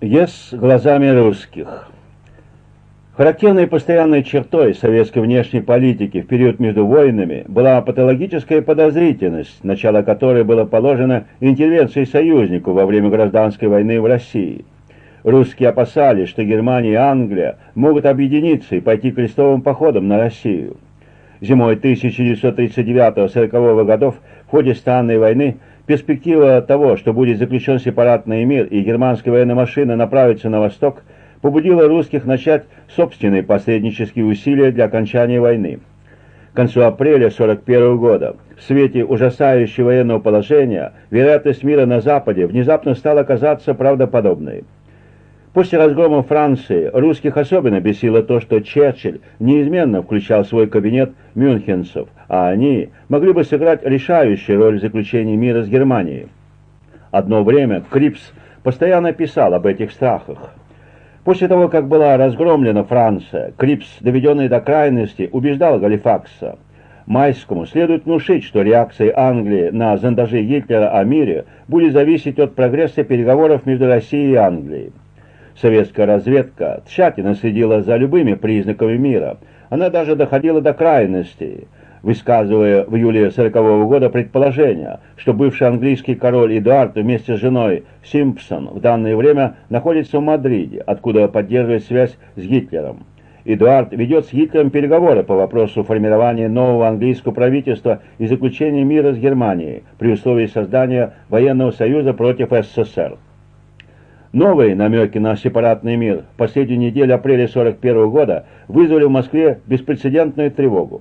ЕС глазами русских. Характерной постоянной чертой советской внешней политики в период между войнами была патологическая подозрительность, начало которой было положено интервенцией союзников во время гражданской войны в России. Русские опасались, что Германия и Англия могут объединиться и пойти крестовым походом на Россию. Зимой 1939-1940 годов в ходе странной войны перспектива того, что будет заключен сепаратный мир и германская военная машина направится на восток, побудила русских начать собственные посреднические усилия для окончания войны. К концу апреля 1941 года, в свете ужасающего военного положения, вероятность мира на Западе внезапно стала казаться правдоподобной. После разгрома Франции русских особенно бесило то, что Черчилль неизменно включал в свой кабинет мюнхенцев, а они могли бы сыграть решающую роль в заключении мира с Германией. Одно время Крипс постоянно писал об этих страхах. После того, как была разгромлена Франция, Крипс, доведенный до крайности, убеждал Галифакса. Майскому следует внушить, что реакция Англии на зондажи Гитлера о мире будет зависеть от прогресса переговоров между Россией и Англией. Советская разведка тщательно следила за любыми признаками мира. Она даже доходила до крайностей, высказывая в июле 40 -го года предположение, что бывший английский король Эдуард вместе с женой Симпсон в данное время находится в Мадриде, откуда поддерживает связь с Гитлером. Эдуард ведет с Гитлером переговоры по вопросу формирования нового английского правительства и заключения мира с Германией при условии создания военного союза против СССР. Новые намеки на сепаратный мир в последнюю неделю апреля 1941 года вызвали в Москве беспрецедентную тревогу.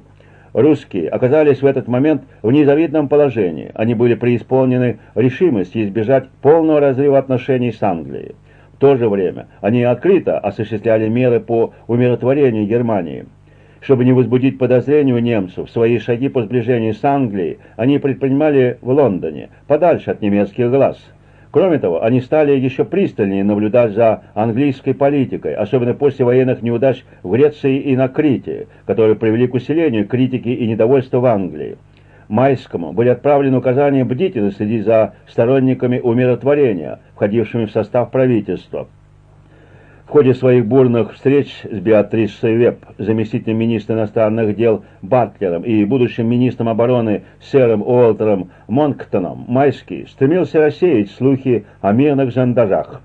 Русские оказались в этот момент в незавидном положении. Они были преисполнены решимости избежать полного разрыва отношений с Англией. В то же время они открыто осуществляли меры по умиротворению Германии. Чтобы не возбудить подозрения у немцев, свои шаги по сближению с Англией они предпринимали в Лондоне, подальше от немецких глаз – Кроме того, они стали еще пристальнее наблюдать за английской политикой, особенно после военных неудач в Греции и на Крите, которые привели к усилению критики и недовольства в Англии. Майскому были отправлены указания бдительно следить за сторонниками умиротворения, входившими в состав правительства. В ходе своих бурных встреч с Беатрисой Веб, заместителем министра иностранных дел Батлером и будущим министром обороны сэром Уолтером Монктоном, Майский стремился рассеять слухи о мирных жандажах.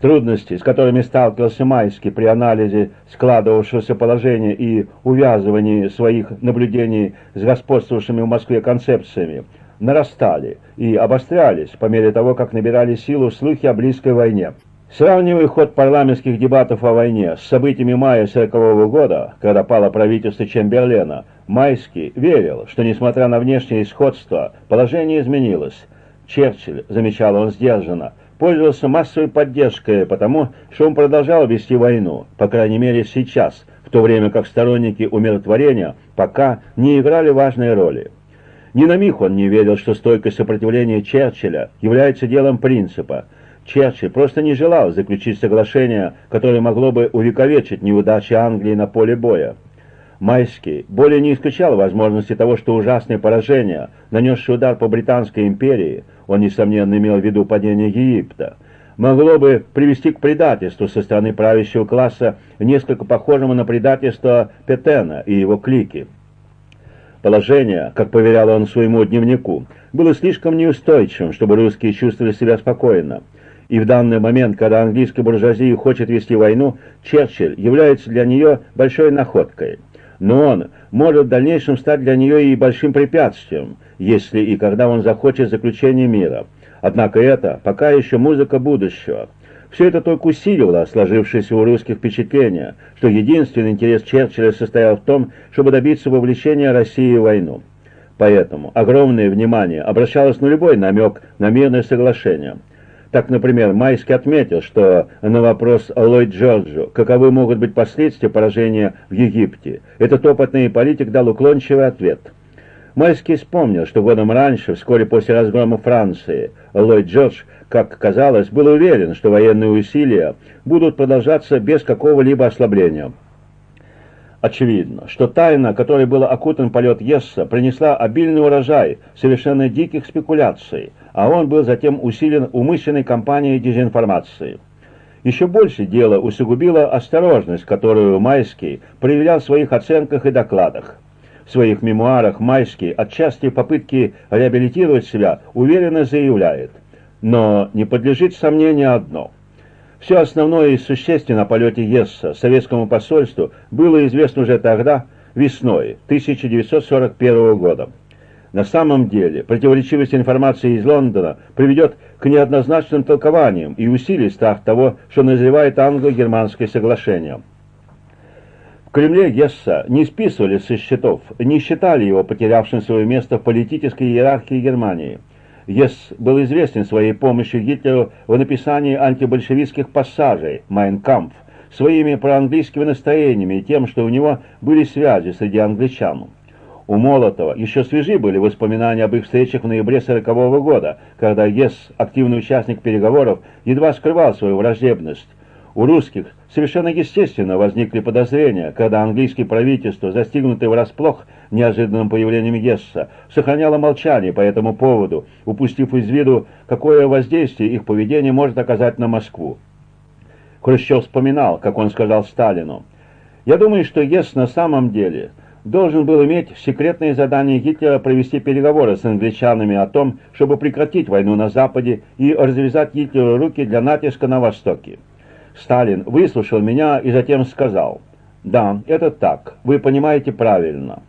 Трудности, с которыми сталкивался Майский при анализе складывавшегося положения и увязывании своих наблюдений с господствовавшими в Москве концепциями, нарастали и обострялись по мере того, как набирали силу слухи о близкой войне. Сравнивая ход парламентских дебатов о войне с событиями мая 1940 года, когда пало правительство Чемберлена, Майский верил, что, несмотря на внешнее сходство, положение изменилось. Черчилль, замечал он сдержанно, пользовался массовой поддержкой потому, что он продолжал вести войну, по крайней мере сейчас, в то время как сторонники умиротворения пока не играли важной роли. Ни на миг он не верил, что стойкое сопротивление Черчилля является делом принципа – Черчилль просто не желал заключить соглашение, которое могло бы увековечить неудачи Англии на поле боя. Майский более не исключал возможности того, что ужасное поражение, нанесшее удар по Британской империи, он, несомненно, имел в виду падение Египта, могло бы привести к предательству со стороны правящего класса, несколько похожему на предательство Петена и его клики. Положение, как поверял он своему дневнику, было слишком неустойчивым, чтобы русские чувствовали себя спокойно. И в данный момент, когда английская буржуазия хочет вести войну, Черчилль является для нее большой находкой. Но он может в дальнейшем стать для нее и большим препятствием, если и когда он захочет заключения мира. Однако это пока еще музыка будущего. Все это только усиливало сложившееся у русских впечатление, что единственный интерес Черчилля состоял в том, чтобы добиться вовлечения России в войну. Поэтому огромное внимание обращалось на любой намек на мирное соглашение – так, например, Майский отметил, что на вопрос Ллойд Джорджу, каковы могут быть последствия поражения в Египте, этот опытный политик дал уклончивый ответ. Майский вспомнил, что годом раньше, вскоре после разгрома Франции, Ллойд Джордж, как казалось, был уверен, что военные усилия будут продолжаться без какого-либо ослабления. Очевидно, что тайна, которой был окутан полет Есса, принесла обильный урожай совершенно диких спекуляций – а он был затем усилен умышленной кампанией дезинформации. Еще больше дело усугубила осторожность, которую Майский проявлял в своих оценках и докладах. В своих мемуарах Майский, отчасти попытки реабилитировать себя, уверенно заявляет, но не подлежит сомнению одно. Все основное и существенное о полете Есса советскому посольству было известно уже тогда, весной 1941 года. На самом деле, противоречивость информации из Лондона приведет к неоднозначным толкованиям и усилит страх того, что назревает англо-германское соглашение. В Кремле Гесса не списывали со счетов, не считали его потерявшим свое место в политической иерархии Германии. Гесс был известен своей помощью Гитлеру в написании антибольшевистских пассажей «Майн Кампф», своими проанглийскими настроениями и тем, что у него были связи среди англичан. У Молотова еще свежи были воспоминания об их встречах в ноябре 40 -го года, когда Гесс, активный участник переговоров, едва скрывал свою враждебность. У русских совершенно естественно возникли подозрения, когда английское правительство, застигнутое врасплох неожиданным появлением Гесса, сохраняло молчание по этому поводу, упустив из виду, какое воздействие их поведение может оказать на Москву. Хрущев вспоминал, как он сказал Сталину, «Я думаю, что Гесс на самом деле должен был иметь секретное задание Гитлера провести переговоры с англичанами о том, чтобы прекратить войну на Западе и развязать Гитлеру руки для натиска на Востоке. Сталин выслушал меня и затем сказал, «Да, это так, вы понимаете правильно».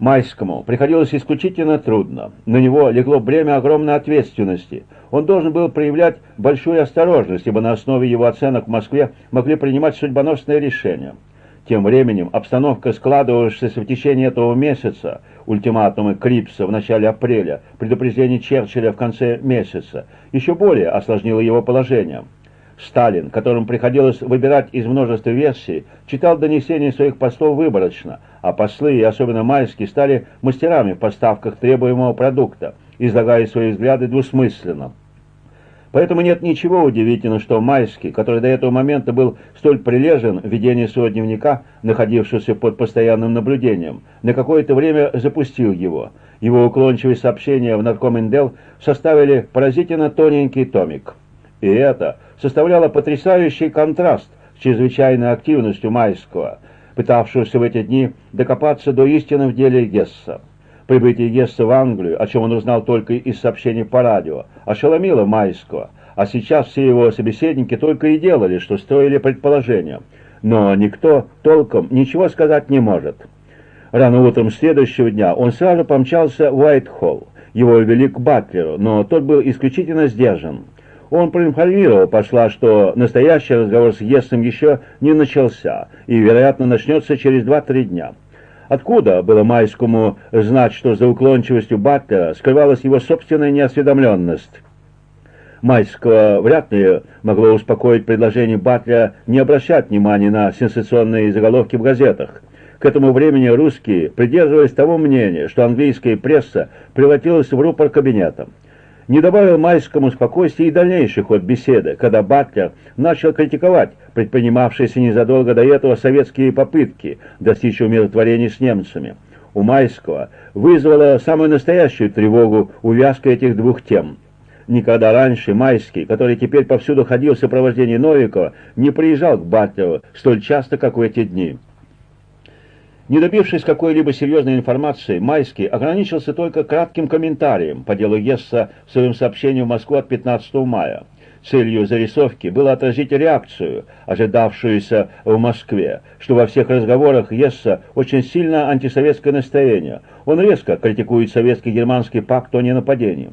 Майскому приходилось исключительно трудно. На него легло бремя огромной ответственности. Он должен был проявлять большую осторожность, ибо на основе его оценок в Москве могли принимать судьбоносные решения. Тем временем обстановка, складывавшаяся в течение этого месяца, ультиматумы Крипса в начале апреля, предупреждение Черчилля в конце месяца, еще более осложнило его положение. Сталин, которому приходилось выбирать из множества версий, читал донесения своих послов выборочно, а послы, и особенно майские, стали мастерами в поставках требуемого продукта, излагая свои взгляды двусмысленно. Поэтому нет ничего удивительного, что Майский, который до этого момента был столь прилежен в ведении своего дневника, находившегося под постоянным наблюдением, на какое-то время запустил его. Его уклончивые сообщения в Наркоминдел составили поразительно тоненький томик. И это составляло потрясающий контраст с чрезвычайной активностью Майского, пытавшегося в эти дни докопаться до истины в деле Гесса. Прибытие Гесса в Англию, о чем он узнал только из сообщений по радио, ошеломило Майского, а сейчас все его собеседники только и делали, что строили предположения. Но никто толком ничего сказать не может. Рано утром следующего дня он сразу помчался в Уайтхолл. Его вели к Батлеру, но тот был исключительно сдержан. Он проинформировал пошла, что настоящий разговор с Ессом еще не начался и, вероятно, начнется через 2-3 дня. Откуда было Майскому знать, что за уклончивостью Баттера скрывалась его собственная неосведомленность? Майского вряд ли могло успокоить предложение Батлера не обращать внимания на сенсационные заголовки в газетах. К этому времени русские придерживались того мнения, что английская пресса превратилась в рупор кабинета не добавил майскому спокойствия и дальнейший ход беседы, когда Батлер начал критиковать предпринимавшиеся незадолго до этого советские попытки достичь умиротворения с немцами. У Майского вызвала самую настоящую тревогу увязка этих двух тем. Никогда раньше Майский, который теперь повсюду ходил в сопровождении Новикова, не приезжал к Батлеру столь часто, как в эти дни. Не добившись какой-либо серьезной информации, Майский ограничился только кратким комментарием по делу Гесса в своем сообщении в Москву от 15 мая. Целью зарисовки было отразить реакцию, ожидавшуюся в Москве, что во всех разговорах Есса очень сильно антисоветское настроение. Он резко критикует советский германский пакт о ненападении.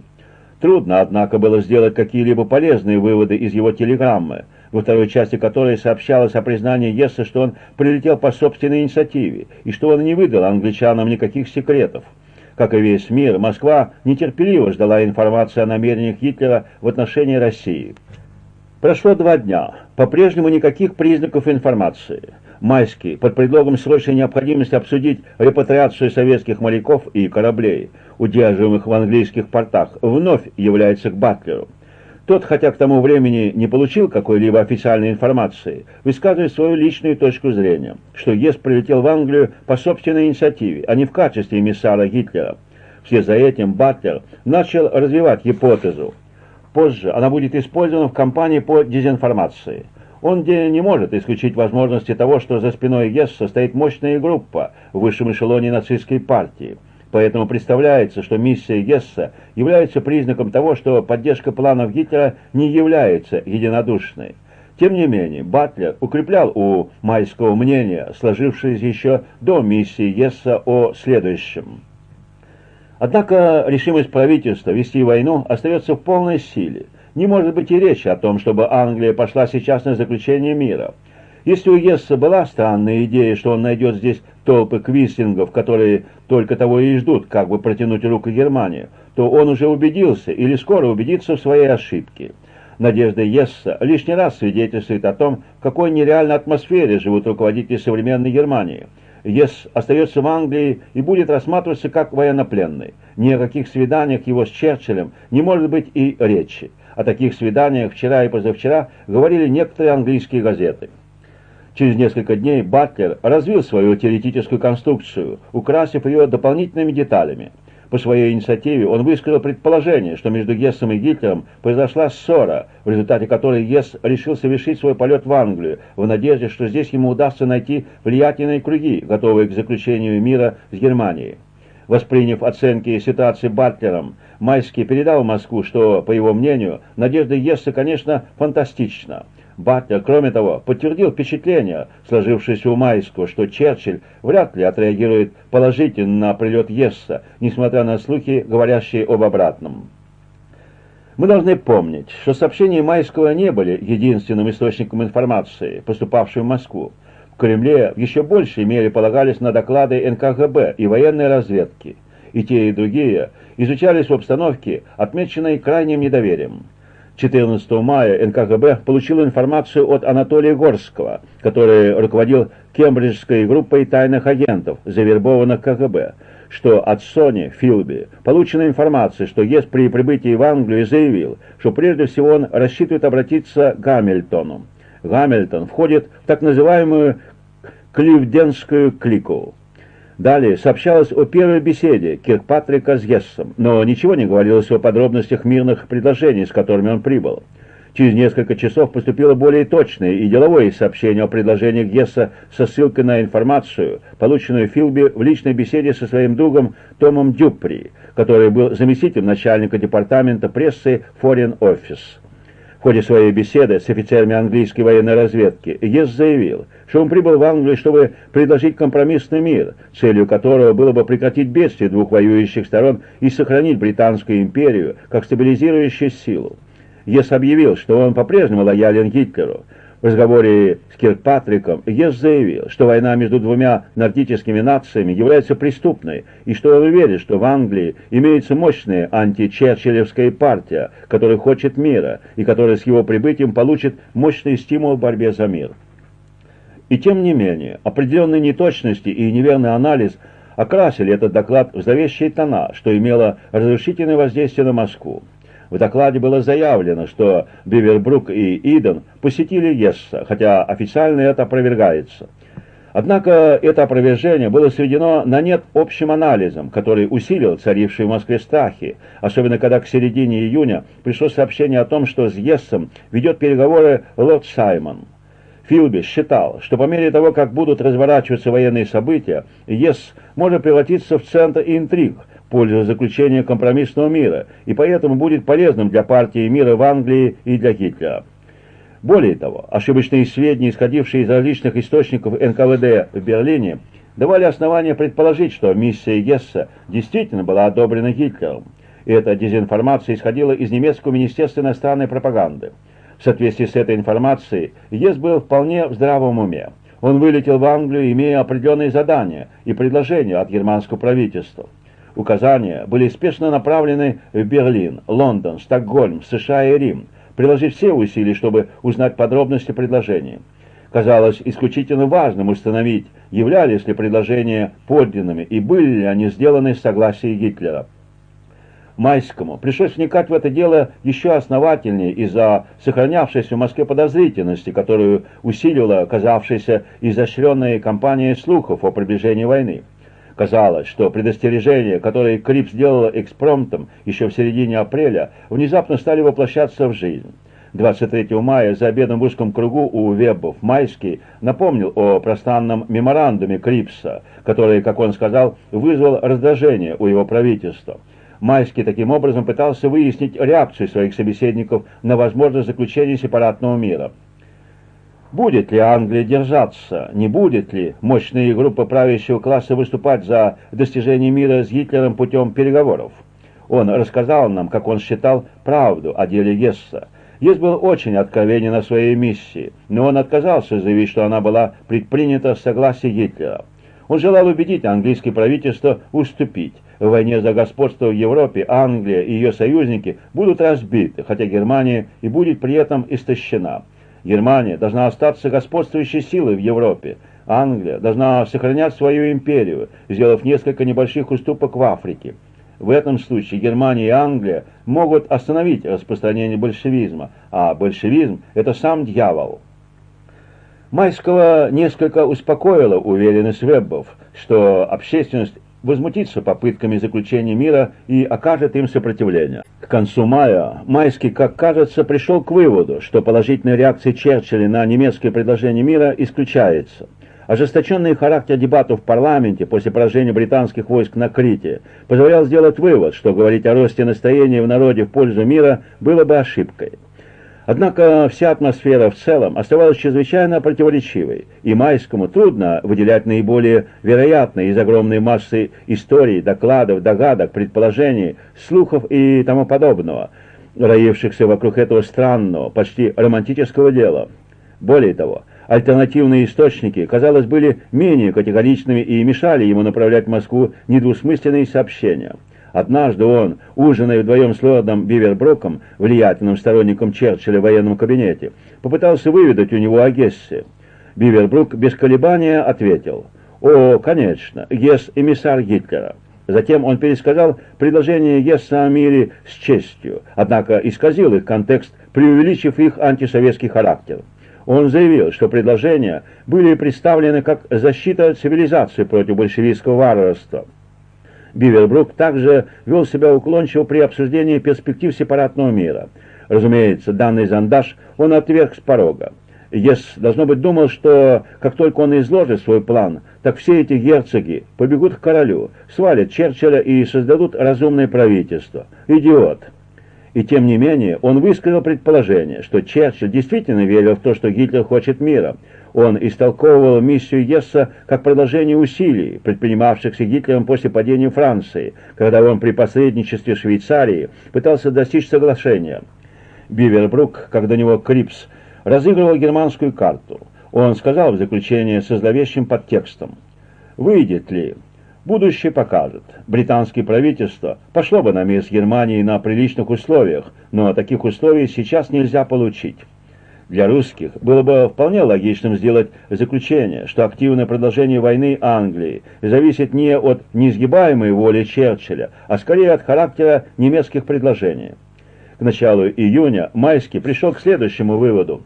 Трудно, однако, было сделать какие-либо полезные выводы из его телеграммы во второй части которой сообщалось о признании Гесса, что он прилетел по собственной инициативе и что он не выдал англичанам никаких секретов. Как и весь мир, Москва нетерпеливо ждала информации о намерениях Гитлера в отношении России. Прошло два дня. По-прежнему никаких признаков информации. Майский, под предлогом срочной необходимости обсудить репатриацию советских моряков и кораблей, удерживаемых в английских портах, вновь является к Батлеру. Тот, хотя к тому времени не получил какой-либо официальной информации, высказывает свою личную точку зрения, что ЕС прилетел в Англию по собственной инициативе, а не в качестве эмиссара Гитлера. Вслед за этим Батлер начал развивать гипотезу. Позже она будет использована в кампании по дезинформации. Он не может исключить возможности того, что за спиной Гесса стоит мощная группа в высшем эшелоне нацистской партии. Поэтому представляется, что миссия Гесса является признаком того, что поддержка планов Гитлера не является единодушной. Тем не менее, Батлер укреплял у майского мнения, сложившееся еще до миссии Гесса о следующем. Однако решимость правительства вести войну остается в полной силе – не может быть и речи о том, чтобы Англия пошла сейчас на заключение мира. Если у Гесса была странная идея, что он найдет здесь толпы квислингов, которые только того и ждут, как бы протянуть руку Германии, то он уже убедился или скоро убедится в своей ошибке. Надежда Есса лишний раз свидетельствует о том, в какой нереальной атмосфере живут руководители современной Германии. Ес остается в Англии и будет рассматриваться как военнопленный. Ни о каких свиданиях его с Черчиллем не может быть и речи. О таких свиданиях вчера и позавчера говорили некоторые английские газеты. Через несколько дней Батлер развил свою теоретическую конструкцию, украсив ее дополнительными деталями. По своей инициативе он высказал предположение, что между Гессом и Гитлером произошла ссора, в результате которой Гесс решил совершить свой полет в Англию, в надежде, что здесь ему удастся найти влиятельные круги, готовые к заключению мира с Германией. Восприняв оценки ситуации Батлером, Майский передал в Москву, что, по его мнению, надежда Есса, конечно, фантастична. Батлер, кроме того, подтвердил впечатление, сложившееся у Майского, что Черчилль вряд ли отреагирует положительно на прилет Есса, несмотря на слухи, говорящие об обратном. Мы должны помнить, что сообщения Майского не были единственным источником информации, поступавшей в Москву. В Кремле в еще большей мере полагались на доклады НКГБ и военной разведки. И те, и другие изучались в обстановке, отмеченной крайним недоверием. 14 мая НКГБ получил информацию от Анатолия Горского, который руководил кембриджской группой тайных агентов, завербованных КГБ, что от Сони Филби получена информация, что ЕС при прибытии в Англию заявил, что прежде всего он рассчитывает обратиться к Гамильтону. Гамильтон входит в так называемую Кливденскую клику. Далее сообщалось о первой беседе Киркпатрика с Гессом, но ничего не говорилось о подробностях мирных предложений, с которыми он прибыл. Через несколько часов поступило более точное и деловое сообщение о предложении Гесса со ссылкой на информацию, полученную Филби в личной беседе со своим другом Томом Дюпри, который был заместителем начальника департамента прессы Foreign Office. В ходе своей беседы с офицерами английской военной разведки Гесс заявил, что он прибыл в Англию, чтобы предложить компромиссный мир, целью которого было бы прекратить бедствие двух воюющих сторон и сохранить Британскую империю как стабилизирующую силу. Гесс объявил, что он по-прежнему лоялен Гитлеру. В разговоре с Киркпатриком Гесс заявил, что война между двумя нордическими нациями является преступной, и что он уверен, что в Англии имеется мощная античерчиллевская партия, которая хочет мира, и которая с его прибытием получит мощный стимул в борьбе за мир. И тем не менее, определенные неточности и неверный анализ окрасили этот доклад в зловещие тона, что имело разрушительное воздействие на Москву. В докладе было заявлено, что Бивербрук и Иден посетили Гесса, хотя официально это опровергается. Однако это опровержение было сведено на нет общим анализом, который усилил царившие в Москве страхи, особенно когда к середине июня пришло сообщение о том, что с Ессом ведет переговоры лорд Саймон. Филби считал, что по мере того, как будут разворачиваться военные события, ЕС может превратиться в центр интриг, пользу заключения компромиссного мира, и поэтому будет полезным для партии мира в Англии и для Гитлера. Более того, ошибочные сведения, исходившие из различных источников НКВД в Берлине, давали основания предположить, что миссия Гесса действительно была одобрена Гитлером. И эта дезинформация исходила из немецкого министерства иностранной пропаганды. В соответствии с этой информацией, Гесс был вполне в здравом уме. Он вылетел в Англию, имея определенные задания и предложения от германского правительства. Указания были спешно направлены в Берлин, Лондон, Стокгольм, США и Рим, приложив все усилия, чтобы узнать подробности предложения. Казалось исключительно важным установить, являлись ли предложения подлинными и были ли они сделаны с согласия Гитлера. Майскому пришлось вникать в это дело еще основательнее из-за сохранявшейся в Москве подозрительности, которую усиливала оказавшаяся изощренная кампания слухов о приближении войны. Казалось, что предостережения, которые Крип сделала экспромтом еще в середине апреля, внезапно стали воплощаться в жизнь. 23 мая за обедом в узком кругу у Веббов Майский напомнил о пространном меморандуме Крипса, который, как он сказал, вызвал раздражение у его правительства. Майский таким образом пытался выяснить реакцию своих собеседников на возможность заключения сепаратного мира. Будет ли Англия держаться? Не будет ли мощные группы правящего класса выступать за достижение мира с Гитлером путем переговоров? Он рассказал нам, как он считал, правду о деле Гесса. Гесс был очень откровенен о своей миссии, но он отказался заявить, что она была предпринята в согласии Гитлера. Он желал убедить английское правительство уступить. В войне за господство в Европе Англия и ее союзники будут разбиты, хотя Германия и будет при этом истощена. Германия должна остаться господствующей силой в Европе. Англия должна сохранять свою империю, сделав несколько небольших уступок в Африке. В этом случае Германия и Англия могут остановить распространение большевизма, а большевизм – это сам дьявол. Майского несколько успокоила уверенность Веббов, что общественность возмутится попытками заключения мира и окажет им сопротивление. К концу мая Майский, как кажется, пришел к выводу, что положительная реакция Черчилля на немецкое предложение мира исключается. Ожесточенный характер дебатов в парламенте после поражения британских войск на Крите позволял сделать вывод, что говорить о росте настроения в народе в пользу мира было бы ошибкой. Однако вся атмосфера в целом оставалась чрезвычайно противоречивой, и Майскому трудно выделять наиболее вероятные из огромной массы историй, докладов, догадок, предположений, слухов и тому подобного, роившихся вокруг этого странного, почти романтического дела. Более того, альтернативные источники, казалось, были менее категоричными и мешали ему направлять в Москву недвусмысленные сообщения. Однажды он, ужиная вдвоем с лордом Биверброком, влиятельным сторонником Черчилля в военном кабинете, попытался выведать у него о Гессе. Бивербрук без колебания ответил «О, конечно, Гесс – эмиссар Гитлера». Затем он пересказал предложение Гесса о мире с честью, однако исказил их контекст, преувеличив их антисоветский характер. Он заявил, что предложения были представлены как защита цивилизации против большевистского варварства – Бивербрук также вел себя уклончиво при обсуждении перспектив сепаратного мира. Разумеется, данный зондаж он отверг с порога. Ес, должно быть, думал, что как только он изложит свой план, так все эти герцоги побегут к королю, свалят Черчилля и создадут разумное правительство. Идиот! И тем не менее, он высказал предположение, что Черчилль действительно верил в то, что Гитлер хочет мира, он истолковывал миссию Гесса как продолжение усилий, предпринимавшихся Гитлером после падения Франции, когда он при посредничестве Швейцарии пытался достичь соглашения. Бивербрук, как до него Крипс, разыгрывал германскую карту. Он сказал в заключение со зловещим подтекстом «Выйдет ли?» Будущее покажет. Британское правительство пошло бы на мир с Германией на приличных условиях, но таких условий сейчас нельзя получить. Для русских было бы вполне логичным сделать заключение, что активное продолжение войны Англии зависит не от неизгибаемой воли Черчилля, а скорее от характера немецких предложений. К началу июня Майский пришел к следующему выводу.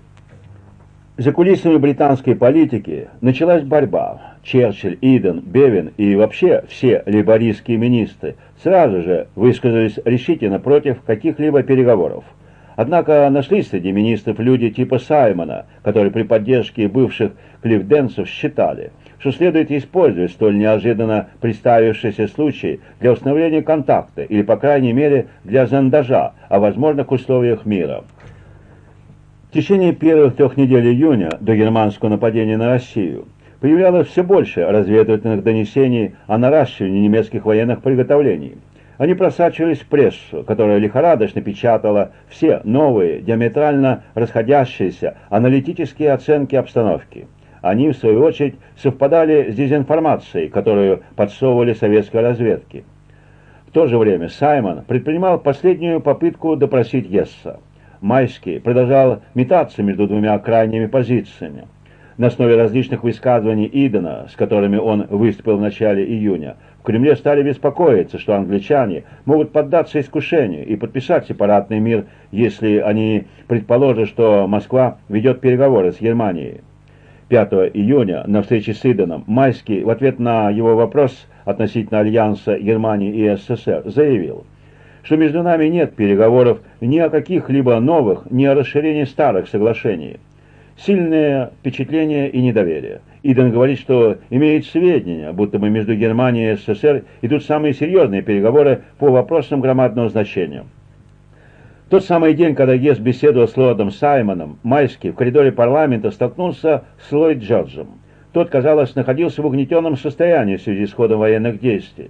За кулисами британской политики началась борьба. Черчилль, Иден, Бевин и вообще все лейбористские министры сразу же высказались решительно против каких-либо переговоров. Однако нашлись среди министров люди типа Саймона, которые при поддержке бывших клифденцев считали, что следует использовать столь неожиданно представившийся случай для установления контакта или, по крайней мере, для зондажа о возможных условиях мира. В течение первых трех недель июня до германского нападения на Россию появлялось все больше разведывательных донесений о наращивании немецких военных приготовлений. Они просачивались в прессу, которая лихорадочно печатала все новые, диаметрально расходящиеся аналитические оценки обстановки. Они, в свою очередь, совпадали с дезинформацией, которую подсовывали советской разведке. В то же время Саймон предпринимал последнюю попытку допросить Гесса. Майский продолжал метаться между двумя крайними позициями. На основе различных высказываний Идена, с которыми он выступил в начале июня, в Кремле стали беспокоиться, что англичане могут поддаться искушению и подписать сепаратный мир, если они предположат, что Москва ведет переговоры с Германией. 5 июня на встрече с Иданом Майский в ответ на его вопрос относительно альянса Германии и СССР заявил, что между нами нет переговоров ни о каких-либо новых, ни о расширении старых соглашений. Сильное впечатление и недоверие. Иден говорит, что имеет сведения, будто бы между Германией и СССР идут самые серьезные переговоры по вопросам громадного значения. Тот самый день, когда Гесс беседовал с лордом Саймоном, Майский в коридоре парламента столкнулся с Ллойд Джорджем. Тот, казалось, находился в угнетенном состоянии в связи с ходом военных действий.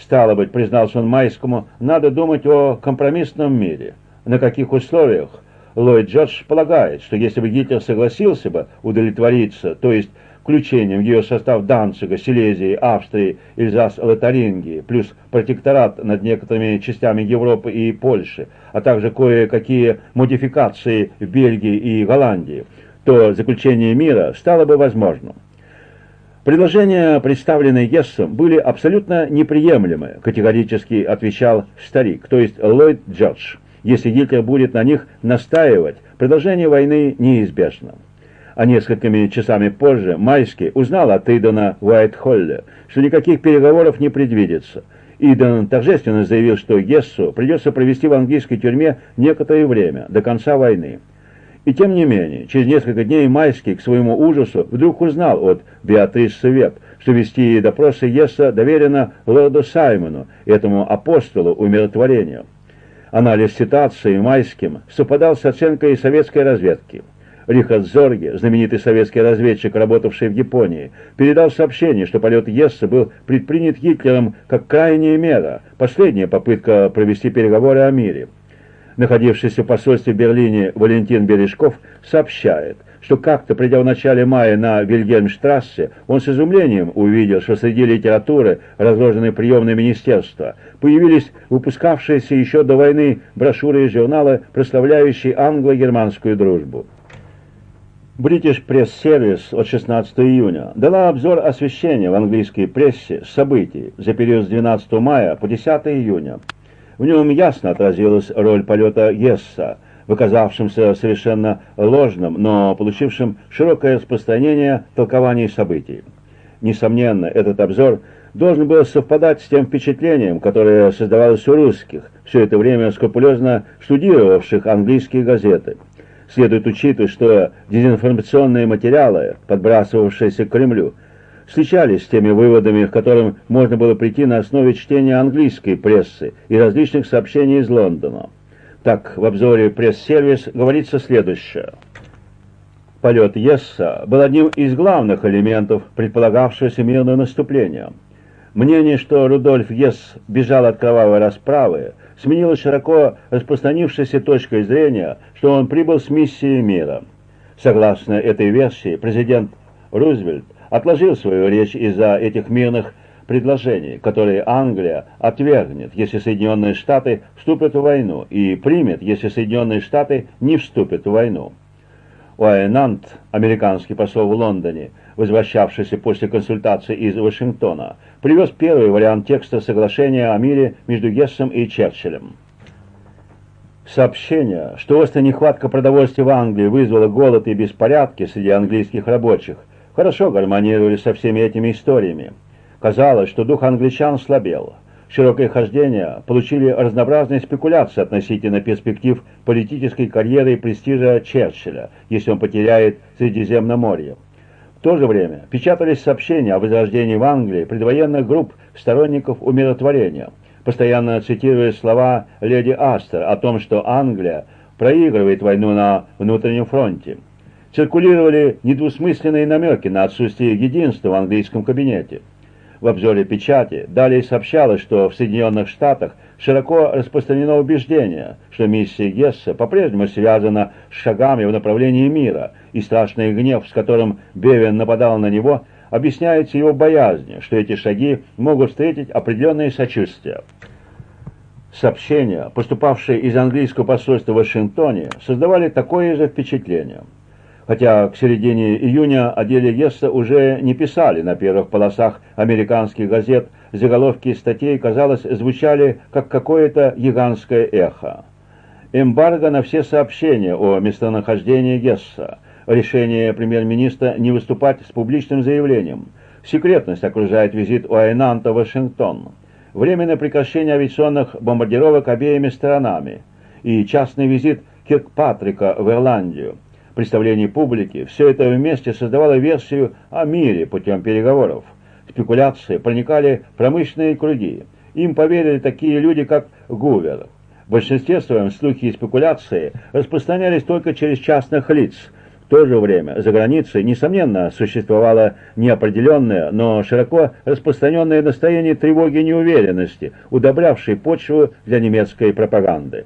Стало быть, признался он Майскому, надо думать о компромиссном мире. На каких условиях? Ллойд Джордж полагает, что если бы Гитлер согласился бы удовлетвориться, то есть включением в ее состав Данцига, Силезии, Австрии, Эльзас, Лотарингии, плюс протекторат над некоторыми частями Европы и Польши, а также кое-какие модификации в Бельгии и Голландии, то заключение мира стало бы возможным. Предложения, представленные Гессом, были абсолютно неприемлемы, категорически отвечал старик, то есть Ллойд Джордж. Если Гитлер будет на них настаивать, предложение войны неизбежно а несколькими часами позже Майский узнал от Идона Уайтхолля, что никаких переговоров не предвидится. Идон торжественно заявил, что Гессу придется провести в английской тюрьме некоторое время, до конца войны. И тем не менее, через несколько дней Майский, к своему ужасу, вдруг узнал от Беатрис Веб, что вести допросы Гесса доверено лорду Саймону, этому апостолу умиротворения. Анализ ситуации Майским совпадал с оценкой советской разведки. Рихард Зорге, знаменитый советский разведчик, работавший в Японии, передал сообщение, что полет Есса был предпринят Гитлером как крайняя мера, последняя попытка провести переговоры о мире. Находившийся в посольстве в Берлине Валентин Бережков сообщает, что как-то, придя в начале мая на Вильгельмштрассе, он с изумлением увидел, что среди литературы, разложенной приемное министерства, появились выпускавшиеся еще до войны брошюры и журналы, прославляющие англо-германскую дружбу. British Press Service от 16 июня дала обзор освещения в английской прессе событий за период с 12 мая по 10 июня. В нем ясно отразилась роль полета Гесса, выказавшимся совершенно ложным, но получившим широкое распространение толкований событий. Несомненно, этот обзор должен был совпадать с тем впечатлением, которое создавалось у русских, все это время скрупулезно штудировавших английские газеты – Следует учитывать, что дезинформационные материалы, подбрасывавшиеся к Кремлю, встречались с теми выводами, к которым можно было прийти на основе чтения английской прессы и различных сообщений из Лондона. Так, в обзоре пресс-сервис говорится следующее. Полет Есса был одним из главных элементов предполагавшегося мирного наступления. Мнение, что Рудольф Есс бежал от кровавой расправы, сменилось широко распространившейся точкой зрения, что он прибыл с миссией мира. Согласно этой версии, президент Рузвельт отложил свою речь из-за этих мирных предложений, которые Англия отвергнет, если Соединенные Штаты вступят в войну, и примет, если Соединенные Штаты не вступят в войну. Уайнант, американский посол в Лондоне, возвращавшийся после консультации из Вашингтона, привез первый вариант текста соглашения о мире между Гессом и Черчиллем. Сообщение, что острая нехватка продовольствия в Англии вызвала голод и беспорядки среди английских рабочих, хорошо гармонировали со всеми этими историями. Казалось, что дух англичан слабел. Широкое хождение получили разнообразные спекуляции относительно перспектив политической карьеры и престижа Черчилля, если он потеряет Средиземноморье. В то же время печатались сообщения о возрождении в Англии предвоенных групп сторонников умиротворения, постоянно цитируя слова леди Астер о том, что Англия проигрывает войну на внутреннем фронте. Циркулировали недвусмысленные намеки на отсутствие единства в английском кабинете. В обзоре печати далее сообщалось, что в Соединенных Штатах широко распространено убеждение, что миссия Гесса по-прежнему связана с шагами в направлении мира, и страшный гнев, с которым Бевин нападал на него, объясняется его боязнью, что эти шаги могут встретить определенное сочувствие. Сообщения, поступавшие из английского посольства в Вашингтоне, создавали такое же впечатление – хотя к середине июня о деле Гесса уже не писали на первых полосах американских газет, заголовки статей, казалось, звучали как какое-то гигантское эхо. Эмбарго на все сообщения о местонахождении Гесса, решение премьер-министра не выступать с публичным заявлением. Секретность окружает визит Уайнанта в Вашингтон. Временное прекращение авиационных бомбардировок обеими сторонами. И частный визит Киркпатрика в Ирландию. Представление публики, все это вместе создавало версию о мире путем переговоров. Спекуляции проникали в промышленные круги. Им поверили такие люди, как Гувер. В большинстве своем слухи и спекуляции распространялись только через частных лиц. В то же время за границей, несомненно, существовало неопределенное, но широко распространенное настроение тревоги и неуверенности, удобрявшей почву для немецкой пропаганды.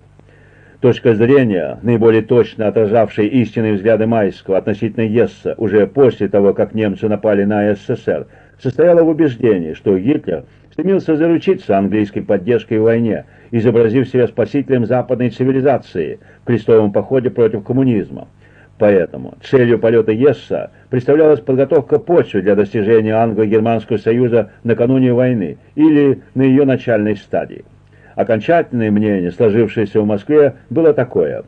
Точка зрения, наиболее точно отражавшая истинные взгляды Майского относительно Гесса уже после того, как немцы напали на СССР, состояла в убеждении, что Гитлер стремился заручиться английской поддержкой в войне, изобразив себя спасителем западной цивилизации в крестовом походе против коммунизма. Поэтому целью полета Есса представлялась подготовка почвы для достижения англо-германского союза накануне войны или на ее начальной стадии. Окончательное мнение, сложившееся в Москве, было такое.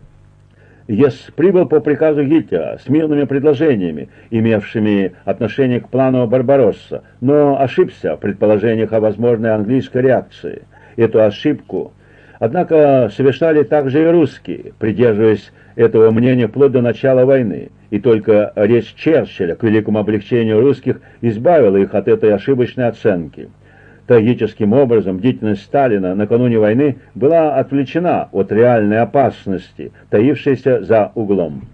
Ес прибыл по приказу Гитлера с мирными предложениями, имевшими отношение к плану Барбаросса, но ошибся в предположениях о возможной английской реакции. Эту ошибку, однако, совершали также и русские, придерживаясь этого мнения вплоть до начала войны, и только речь Черчилля к великому облегчению русских избавила их от этой ошибочной оценки. Трагическим образом бдительность Сталина накануне войны была отвлечена от реальной опасности, таившейся за углом.